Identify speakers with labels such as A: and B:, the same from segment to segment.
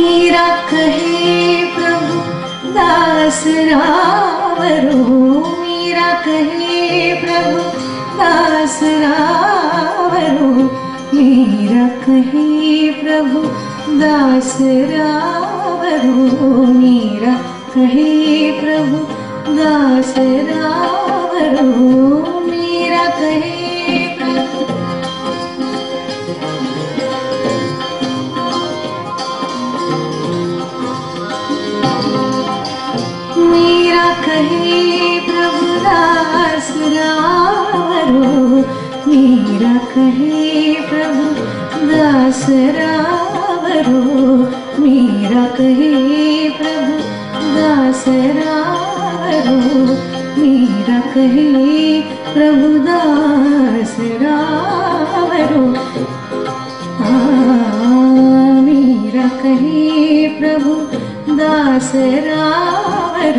A: मीरा कहे
B: प्रभु दस रा मीरा कहे प्रभु दस
A: रा मीरा कहे प्रभु दास दशरा मीरा कहे प्रभु दास राम दशरा प्रभु दास रा मीर कहे प्रभु दशरा मीर कहे प्रभु दशरा कहे प्रभु दास रा मीर कहे प्रभु दशरार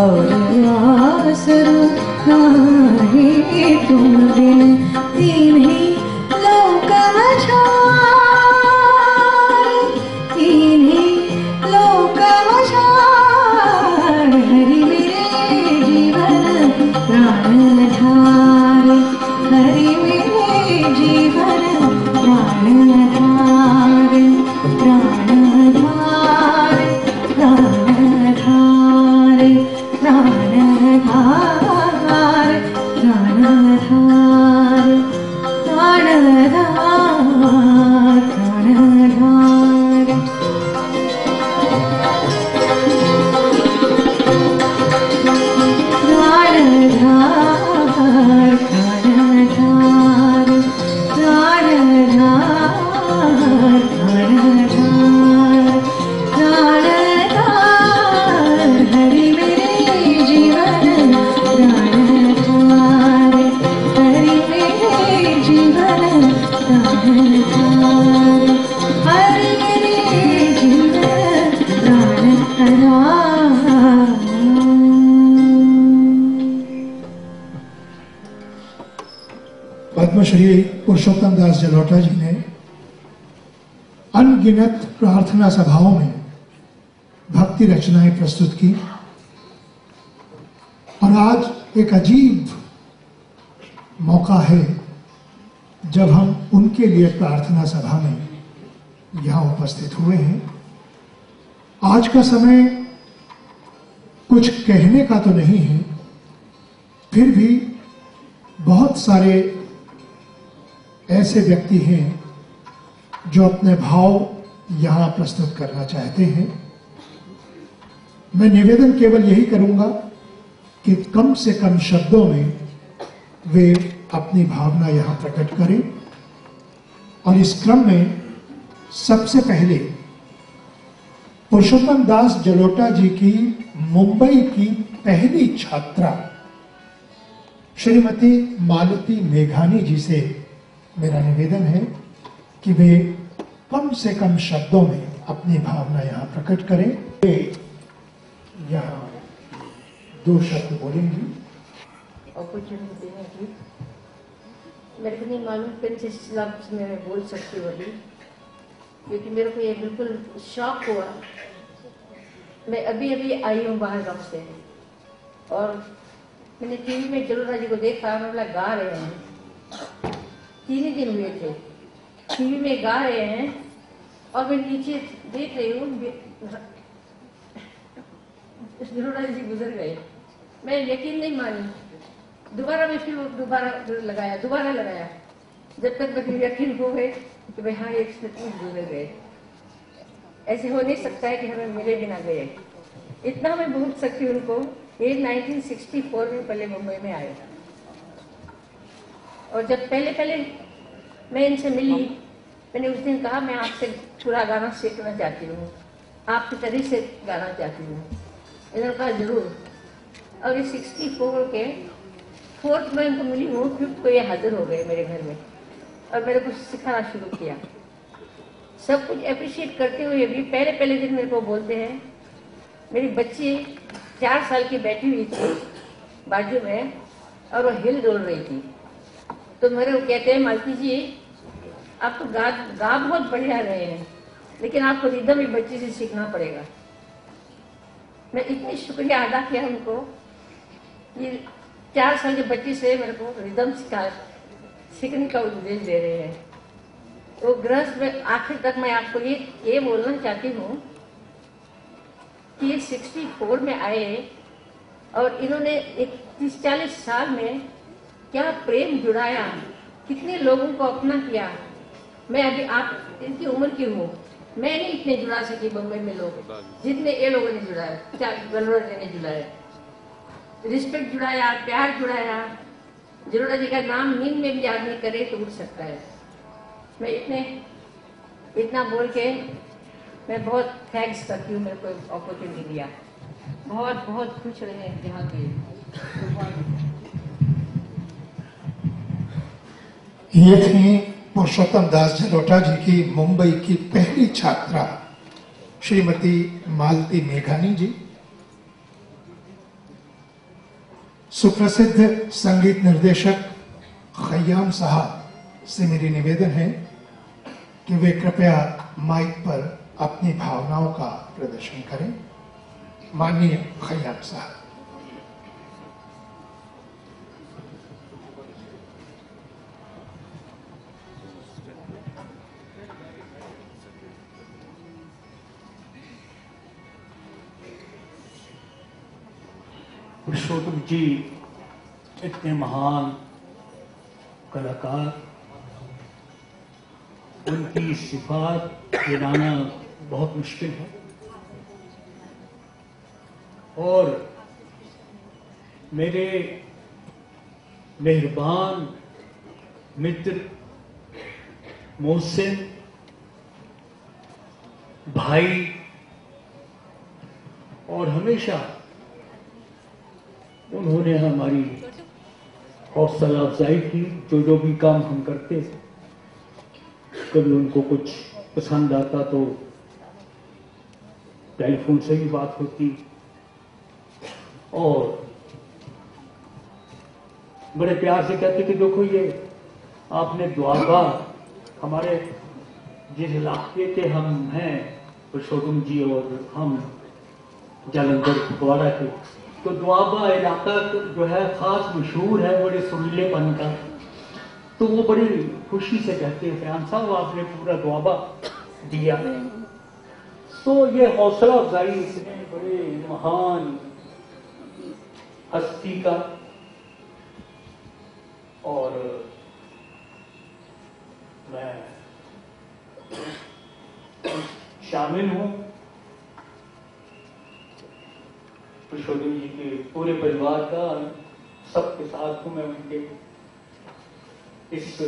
A: और आसरू काहे तुम बिन
B: जलोटा जी ने, अनगिनत प्रार्थना सभाओं में भक्ति रचनाएँ प्रस्तुत की। और आज एक अजीब मौका है जब हम उनके लिए प्रार्थना सभा में यहाँ उपस्थित हुए हैं। आज का समय कुछ कहने का तो नहीं है, फिर भी बहुत सारे ऐसे व्यक्ति हैं जो अपने भाव यहाँ प्रस्तुत करना चाहते हैं। मैं निवेदन केवल यही करूँगा कि कम से कम शब्दों में वे अपनी भावना यहाँ प्रकट करें और इस क्रम में सबसे पहले पुरुषोत्तम दास जलोटा जी की मुंबई की पहली छात्रा, श्रीमती मालती मेघानी जी से मेरा निवेदन है कि वे कम से कम शब्दों में अपनी भावना यहाँ प्रकट करें। वे यहाँ दो शब्द बोलेंगी।
C: मेरे को नहीं मालूम किन से लफ्ज में मैं बोल सकती हूँ अभी, क्योंकि मेरे को ये बिल्कुल शॉक हुआ। मैं अभी अभी आई हूँ बाहर गाँव से। और मैंने टीवी में जलोरा जी को देखा मैं बोला गा रहे हैं। तीन ही दिन हुए थे। टीवी में गा रहे हैं और मैं नीचे देख रही हूँ जलोरा जी गुजर गए। मैं यकीन नहीं मानी। दोबारा मैं फिर दोबारा लगाया दोबारा लगाया। जब तक मुझे यकीन हो गए कि भाई हाँ एक सचमुच गुजर गए। ऐसे हो नहीं सकता है कि हमें मिले बिना गए। इतना मैं भूल सकती हूँ उनको। ये 1964 में पहले मुंबई में आए। और जब पहले पहले मैं इनसे मिली। मैंने उस दिन कहा, मैं आपसे पूरा गाना सीखना चाहती हूँ। आपकी तरह से गाना चाहती हूँ। इन्होंने कहा, ज़रूर। और ये सिक्सटी फोर के फोर्थ में इनको मिली हूँ फिफ्थ को ये हाजिर हो गए मेरे घर में। और मेरे को सिखाना शुरू किया। सब कुछ अप्रिशिएट करते हुए भी पहले पहले दिन मेरे को बोलते हैं, मेरी बच्ची चार साल की बैठी हुई थी, बाजू में, और वो हिल डोल रही थी। तो मेरे को कहते हैं, मालती जी आप तो गा गा बहुत बढ़िया रहे हैं। लेकिन आपको रिदम भी बच्चे से सीखना पड़ेगा। मैं इतनी शुक्रिया अदा किया उनको। ये चार साल के बच्चे से मेरे को रिदम सिखा, सीखने का उपदेश दे रहे हैं। तो गृहस्थ में आखिर तक मैं आपको ये ये बोलना चाहती हूँ कि ये 64 में आए और इन्होंने एक तीस चालीस साल में क्या प्रेम जुड़ाया, कितने लोगों को अपना किया। मैं अभी आप इनकी उम्र की हूँ। मैं नहीं इतने जुड़ा सकी बम्बई में लोग, जितने ये लोगों ने जुड़ाया गलवर ने जुड़ाया रिस्पेक्ट जुड़ाया, प्यार जुड़ाया। जरूरा जी का नाम नींद में भी आदमी करे तो उठ सकता है। मैं इतने, इतना बोल के मैं बहुत थैंक्स करती हूँ मेरे को अपॉर्चुनिटी दिया। बहुत बहुत खुश रहे यहाँ के।
B: ये थी पुरुषोत्तम दास जलोटा जी की मुंबई की पहली छात्रा, श्रीमती मालती मेघानी जी। सुप्रसिद्ध संगीत निर्देशक खयाम साहब से मेरी निवेदन है कि वे कृपया माइक पर अपनी भावनाओं का प्रदर्शन करें। माननीय खयाम साहब।
D: पुरुषोत्तम जी, इतने महान कलाकार, उनकी सिफात गिनाना बहुत मुश्किल है। और मेरे मेहरबान मित्र मोहसिन भाई और हमेशा उन्होंने हमारी हौसला अफजाई की, जो जो भी काम हम करते कभी उनको कुछ पसंद आता तो टेलीफोन से भी बात होती। और बड़े प्यार से कहते कि देखो ये, आपने दुआबा हमारे जिस इलाके के हम हैं पुरुषोत्तम जी और हम जालंधर द्वारा के तो दुआबा इलाका तो जो है खास मशहूर है बड़े सुरीलेपन का। तो वो बड़ी खुशी से कहते हैं फ़ैन साहब, आपने पूरा दुआबा दिया है। तो ये हौसला अफजाई इतने बड़े महान हस्ती का और मैं शामिल हूँ। पुरुषोत्तम जी के पूरे परिवार का सबके साथ हूँ मैं उनके इस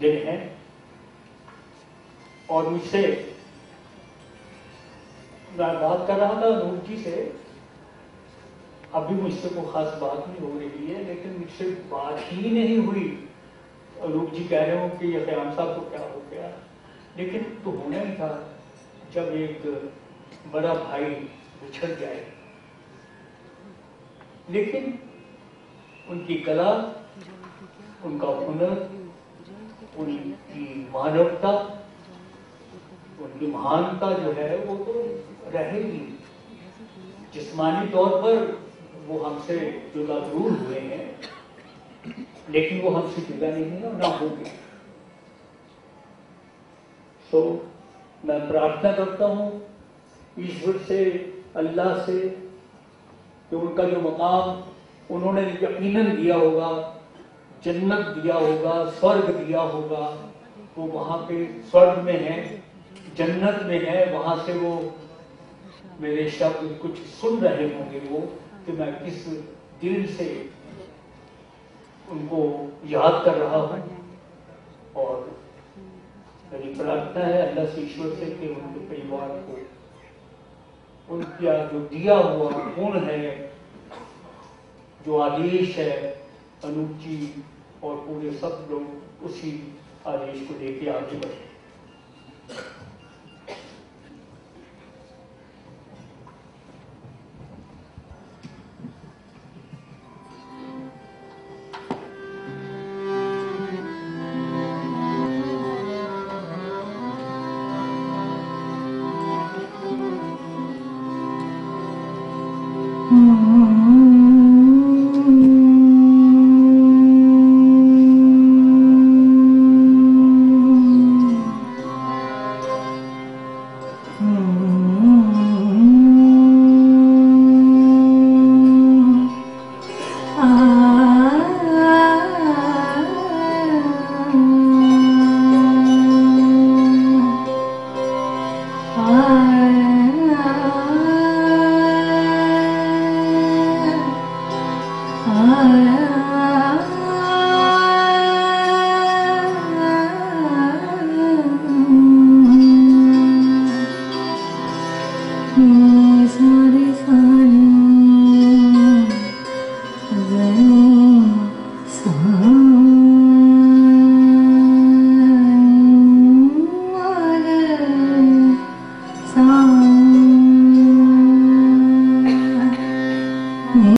D: दिन है। और मुझसे बात कर रहा था अनूप जी से। अभी मुझसे कोई खास बात नहीं हो रही है, लेकिन मुझसे बात ही नहीं हुई। अनूप जी कह रहे हो कि ये साहब को क्या हो गया? लेकिन तो होना ही था। जब एक बड़ा भाई बिछड़ जाए। लेकिन उनकी कला, उनका हुनर, उनकी मानवता, उनकी महानता जो है, वो तो रहेगी। जिस्मानी तौर पर वो हमसे जुदा ज़रूर हुए हैं, लेकिन वो हमसे जुदा नहीं है और ना होगी तो मैं प्रार्थना करता हूँ, ईश्वर से, अल्लाह से, कि उनका जो मकाम, उन्होंने यकीनन दिया होगा, जन्नत दिया होगा, स्वर्ग दिया होगा, वो वहाँ पे स्वर्ग में है, जन्नत में है, वहाँ से वो मेरे शब्द कुछ सुन रहे होंगे वो, कि मैं किस दिल से उनको याद कर रहा हूँ। और मेरी प्रार्थना है अल्लाह से ईश्वर से कि उनके परिवार को उनका जो दिया हुआ गुण है, जो आदेश है अनूप जी और पूरे सब लोग उसी आदेश को लेके आगे बढ़े।